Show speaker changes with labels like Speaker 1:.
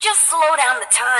Speaker 1: Just slow down the time.